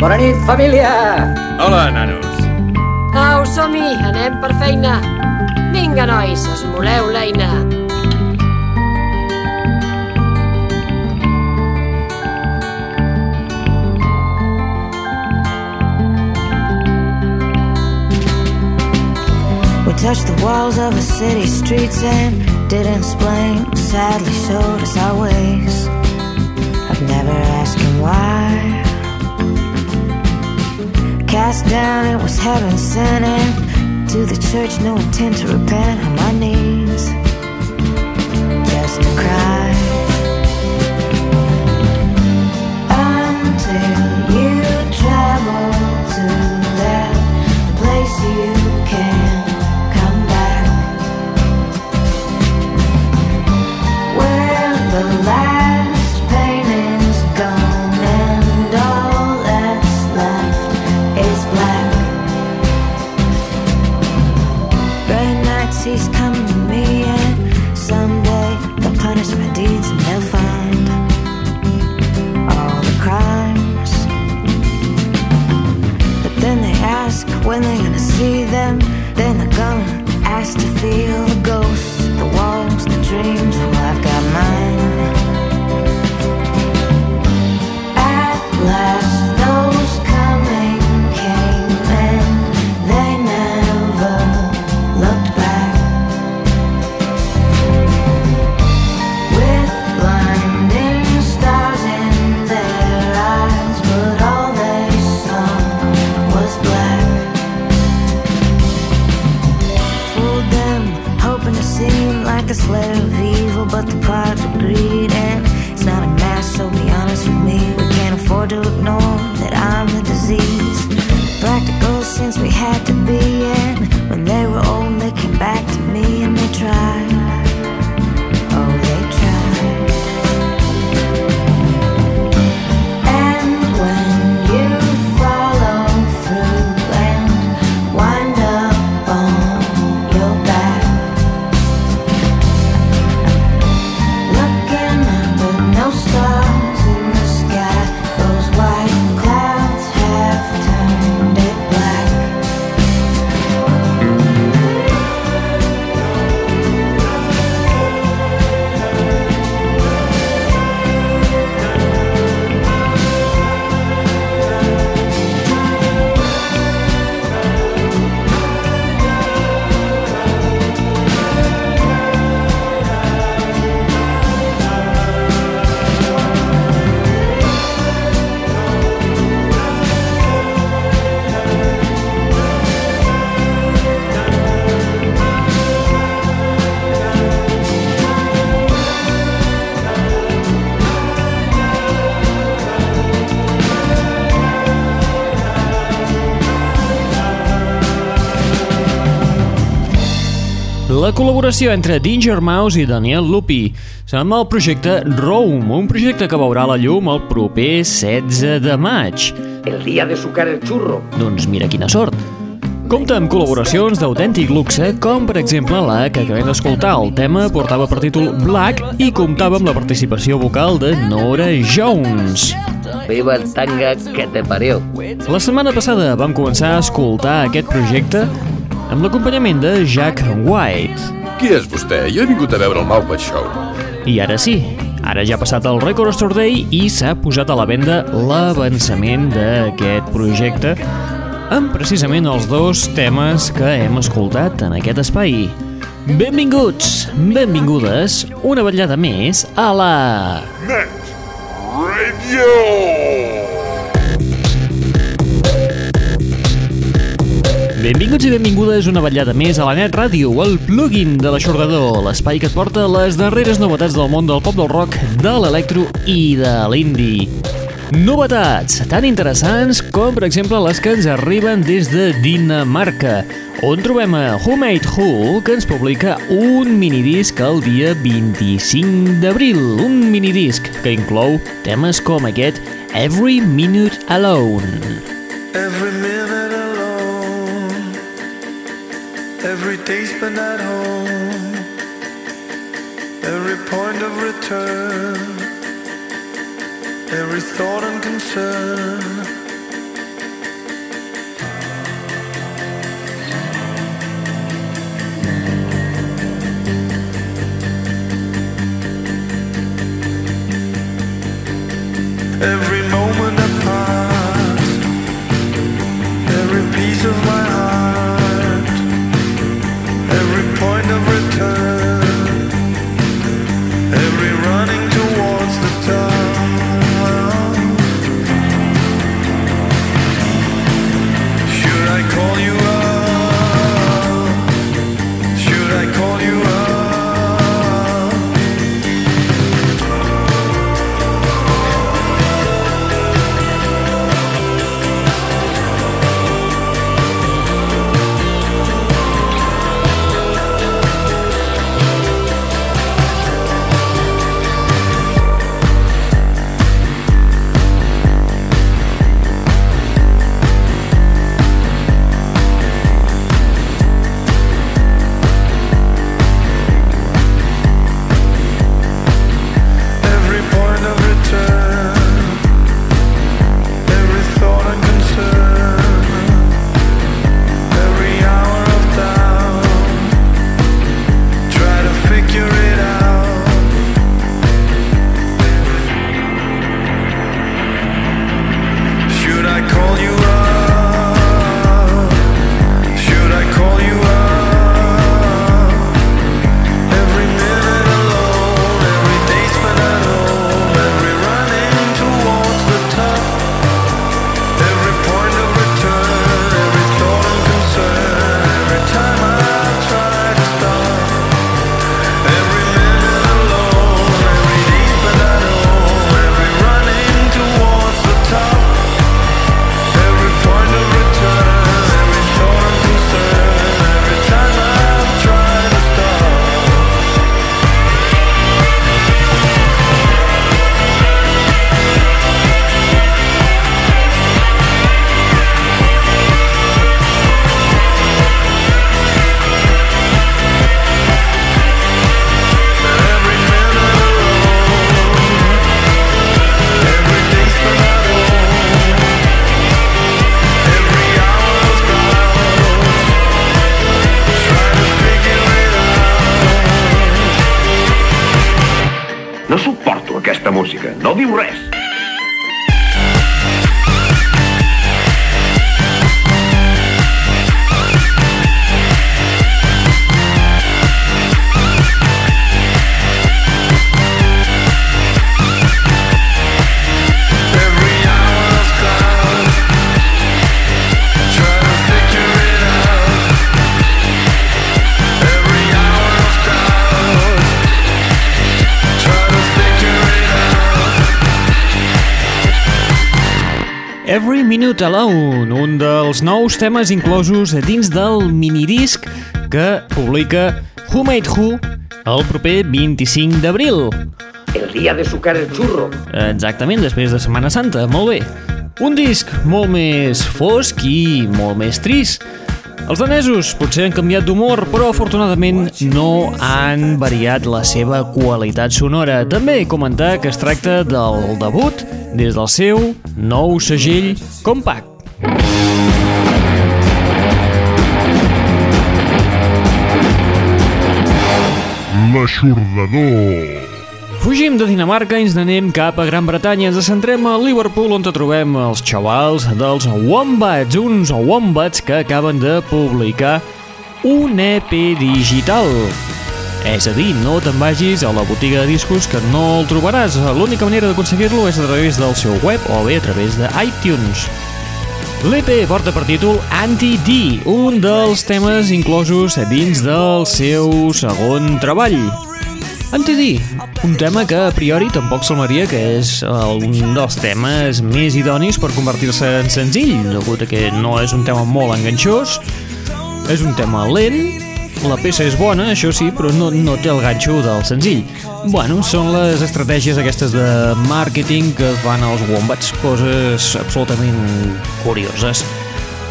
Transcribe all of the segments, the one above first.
Bona nit, família! Hola, nanos. Au, som-hi, anem per feina. Vinga, nois, esmoleu l'eina. We touched the walls of a city streets and didn't explain. Sadly showed us our ways. I've never asked him why. Cast down, it was heaven sent in. To the church, no intent to repent on my knees. Just to cry. Until you travel to that place you can La col·laboració entre Danger Mouse i Daniel Lupi amb el projecte Roam, un projecte que veurà la llum el proper 16 de maig. El día de sucar el churro. Doncs mira quina sort. Compta amb col·laboracions d'autèntic luxe, com per exemple la que acabem d'escoltar. El tema portava per títol Black i comptava amb la participació vocal de Nora Jones. Viva el tanga que te parió. La setmana passada vam començar a escoltar aquest projecte amb l'acompanyament de Jack White. Qui és vostè? Jo he vingut a veure el Maupat Show. I ara sí, ara ja ha passat el Record Store Day i s'ha posat a la venda l'avançament d'aquest projecte amb precisament els dos temes que hem escoltat en aquest espai. Benvinguts, benvingudes, una vetllada més a la... Net Radio! Benvinguts i benvingudes una vetllada més a la Net Ràdio, el plugin de l'aixordador, l'espai que et porta les darreres novetats del món del pop del rock, de l'electro i de l'indie. Novetats tan interessants com, per exemple, les que ens arriben des de Dinamarca, on trobem a Who Made Who, que ens publica un minidisc el dia 25 d'abril, un minidisc que inclou temes com aquest Every Minute Alone. Every minute Every day spent at home. Every point of return. Every thought and concern. Every Every Minute Alone, un dels nous temes inclosos dins del minidisc que publica Who Made Who el proper 25 d'abril. El día de sucar el churro. Exactament, després de Setmana Santa, molt bé. Un disc molt més fosc i molt més trist. Els danesos potser han canviat d'humor, però afortunadament no han variat la seva qualitat sonora. També comentar que es tracta del debut des del seu nou segell compact. L'aixordador. Fugim de Dinamarca i ens n'anem cap a Gran Bretanya. Ens centrem a Liverpool, on trobem els xavals dels Wombats, uns Wombats que acaben de publicar un EP digital. És a dir, no te'n vagis a la botiga de discos que no el trobaràs. L'única manera d'aconseguir-lo és a través del seu web o bé a través de iTunes. L'EP porta per títol Anti-D, un dels temes inclosos dins del seu segon treball. Anti-D, un tema que a priori tampoc semblaria que és un dels temes més idonis per convertir-se en senzill, degut a que no és un tema molt enganxós, és un tema lent, la peça és bona, això sí, però no, no té el ganxo del senzill. Bueno, són les estratègies aquestes de màrqueting que fan els Wombats, coses absolutament curioses.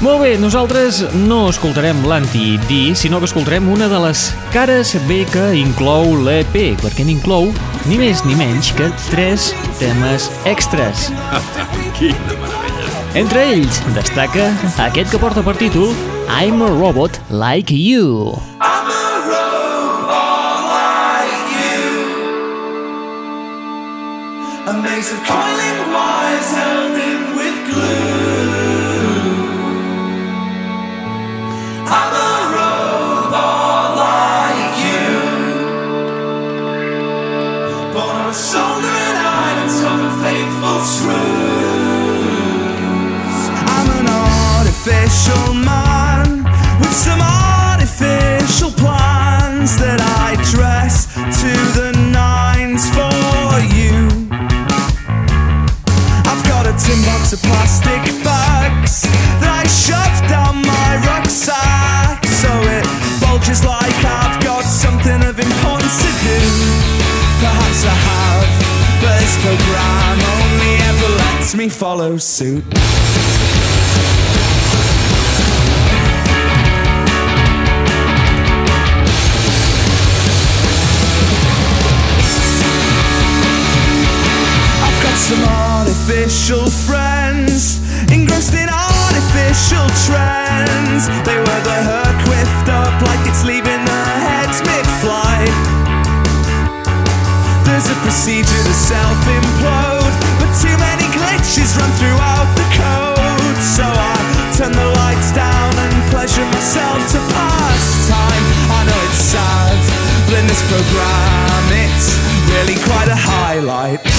Molt bé, nosaltres no escoltarem l'anti-D, sinó que escoltarem una de les cares B que inclou l'EP, perquè n'inclou ni més ni menys que tres temes extras. Quina meravella. Entre ells destaca aquest que porta per títol I'm a Robot Like You. A maze of coiling wires held in with glue. I'm a robot like you. Born of a soldering iron and some faithful screws. I'm an artificial man of plastic bags that I shove down my rucksack so it bulges like I've got something of importance to do. Perhaps I have, but this program only ever lets me follow suit. I've got trends. They wear their hair quiffed up like it's leaving their heads mid-flight. There's a procedure to self-implode, but too many glitches run throughout the code. So I turn the lights down and pleasure myself to pass time. I know it's sad, but in this program it's really quite a highlight.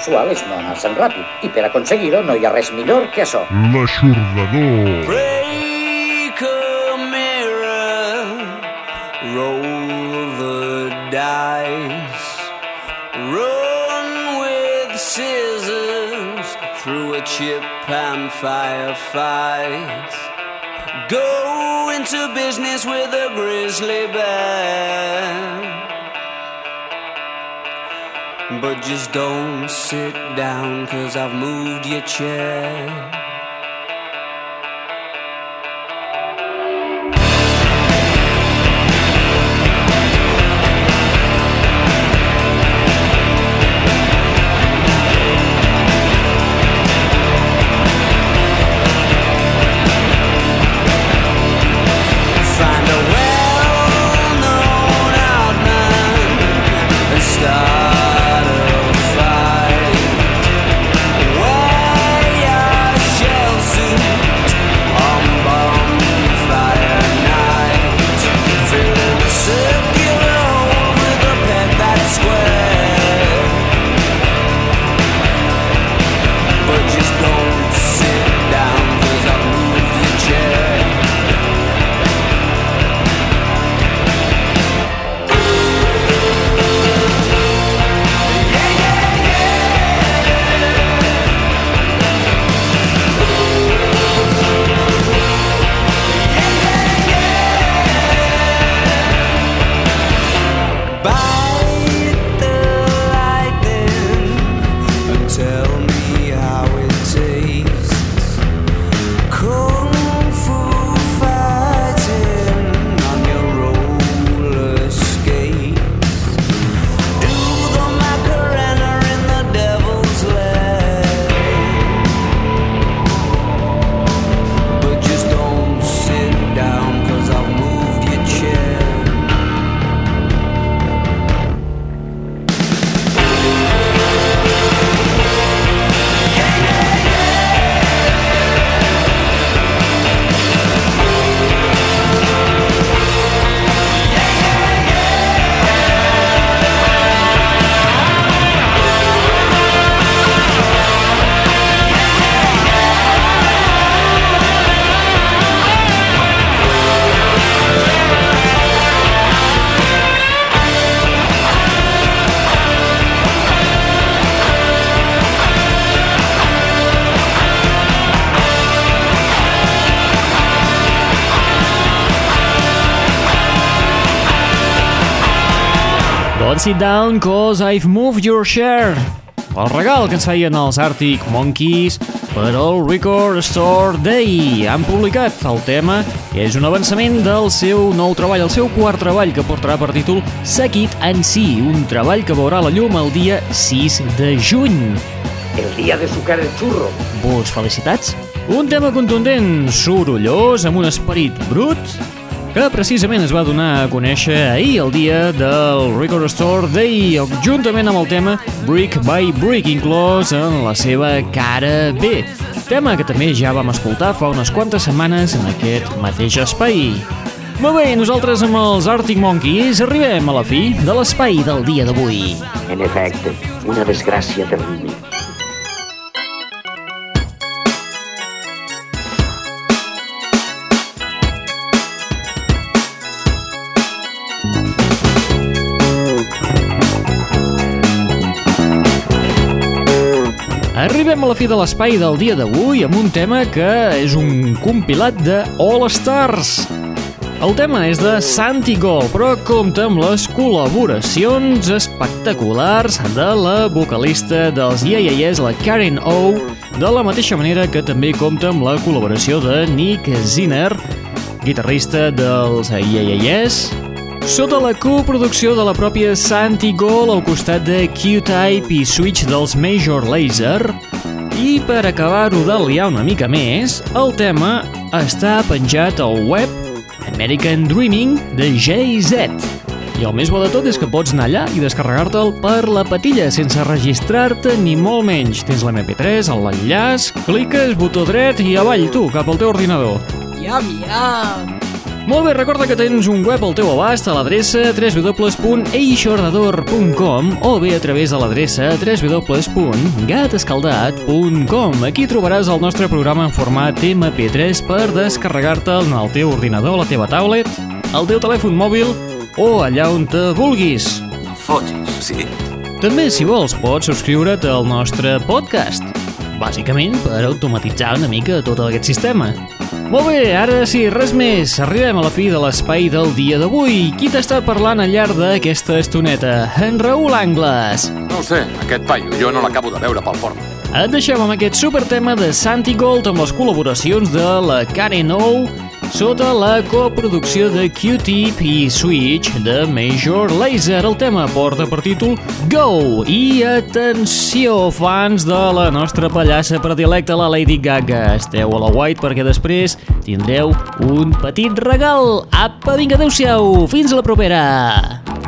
Sexual és no anar-se'n ràpid. I per aconseguir-ho no hi ha res millor que això. L'aixordador. Break a mirror, roll the dice, run with scissors through a chip and firefight. Go into business with a grizzly bear. But just don't sit down, cause I've moved your chair. Sit down cause I've moved your chair. El regal que ens feien els Arctic Monkeys per al Record Store Day. Han publicat el tema i és un avançament del seu nou treball, el seu quart treball que portarà per títol Seguit en si, un treball que veurà la llum el dia 6 de juny. El día de sucar el churro. Vos felicitats? Un tema contundent, sorollós, amb un esperit brut, que precisament es va donar a conèixer ahir, el dia del Record Store Day, juntament amb el tema Brick by Brick, inclòs en la seva cara B. Tema que també ja vam escoltar fa unes quantes setmanes en aquest mateix espai. Molt bé, nosaltres amb els Arctic Monkeys arribem a la fi de l'espai del dia d'avui. En efecte, una desgràcia terrible. Arribem a la fi de l'espai del dia d'avui amb un tema que és un compilat de All Stars. El tema és de Santi Gol, però compta amb les col·laboracions espectaculars de la vocalista dels Yeahs, la Karen O, de la mateixa manera que també compta amb la col·laboració de Nick Zinner, guitarrista dels Yeahs, sota la coproducció de la pròpia Santi Gol al costat de Q-Type i Switch dels Major Lazer. I per acabar-ho de liar una mica més, el tema està penjat al web American Dreaming de Jay-Z. I el més bo de tot és que pots anar allà i descarregar-te'l per la patilla sense registrar-te ni molt menys. Tens l'MP3, l'enllaç, cliques, botó dret i avall tu, cap al teu ordinador. Iam, iam. Molt bé, recorda que tens un web al teu abast a l'adreça www.eixordador.com o bé a través de l'adreça www.gatescaldat.com Aquí trobaràs el nostre programa en format MP3 per descarregar-te'l en el teu ordinador, la teva tablet, el teu telèfon mòbil o allà on te vulguis. Fotis, sí. També, si vols, pots subscriure't al nostre podcast, bàsicament per automatitzar una mica tot aquest sistema. Molt bé, ara sí, res més. Arribem a la fi de l'espai del dia d'avui. Qui t'està parlant al llarg d'aquesta estoneta? En Raül Angles. No sé, aquest paio, jo no l'acabo de veure pel porno. Et deixem amb aquest super tema de Santi Gold amb les col·laboracions de la Karen O sota la coproducció de Q-Tip i Switch de Major Lazer. El tema porta per títol Go! I atenció, fans de la nostra pallassa predilecta, la Lady Gaga. Esteu a la White perquè després tindreu un petit regal. Apa, vinga, adeu-siau! Fins a la propera!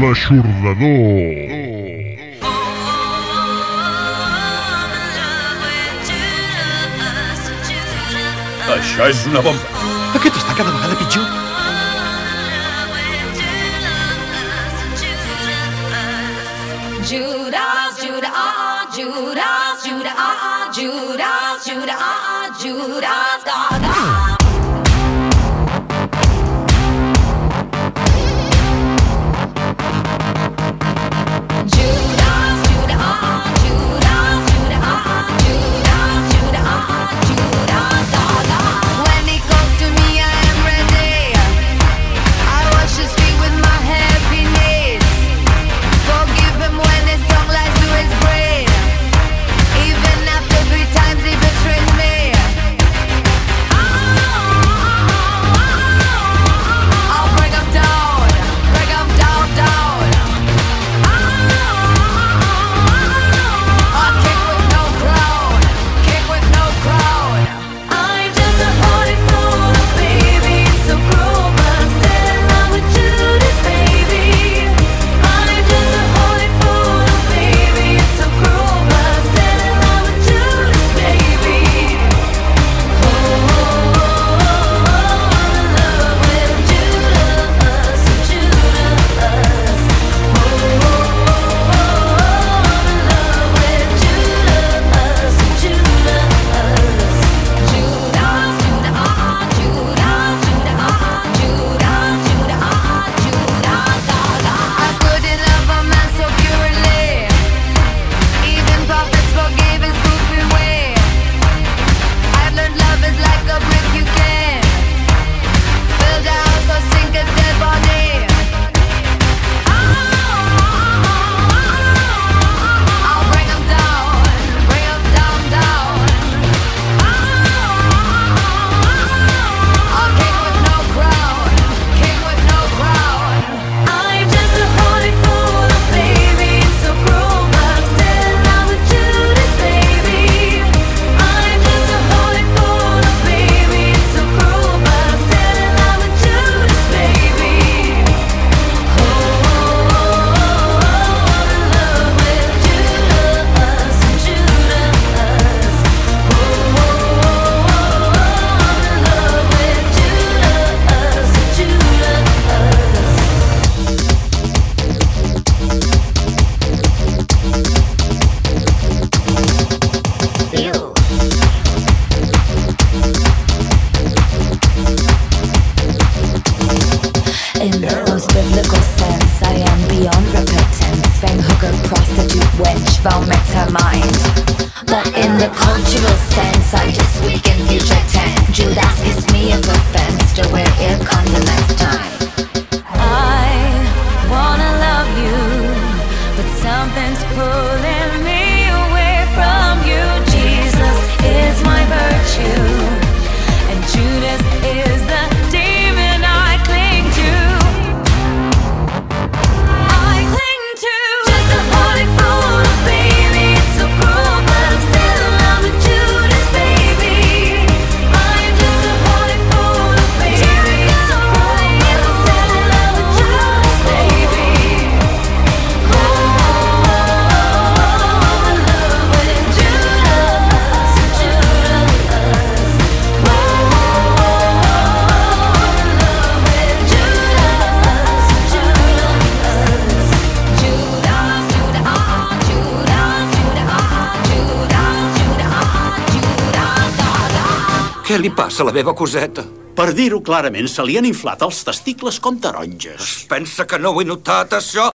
L'Aixordador. Això és una bomba. Aquest està cada vegada pitjor. Judas, Judas, Judas, Judas, Judas, Judas, Judas, Judas, Judas, Li passa a la meva coseta? Per dir-ho clarament, se li han inflat els testicles com taronges. Es pensa que no ho he notat, això?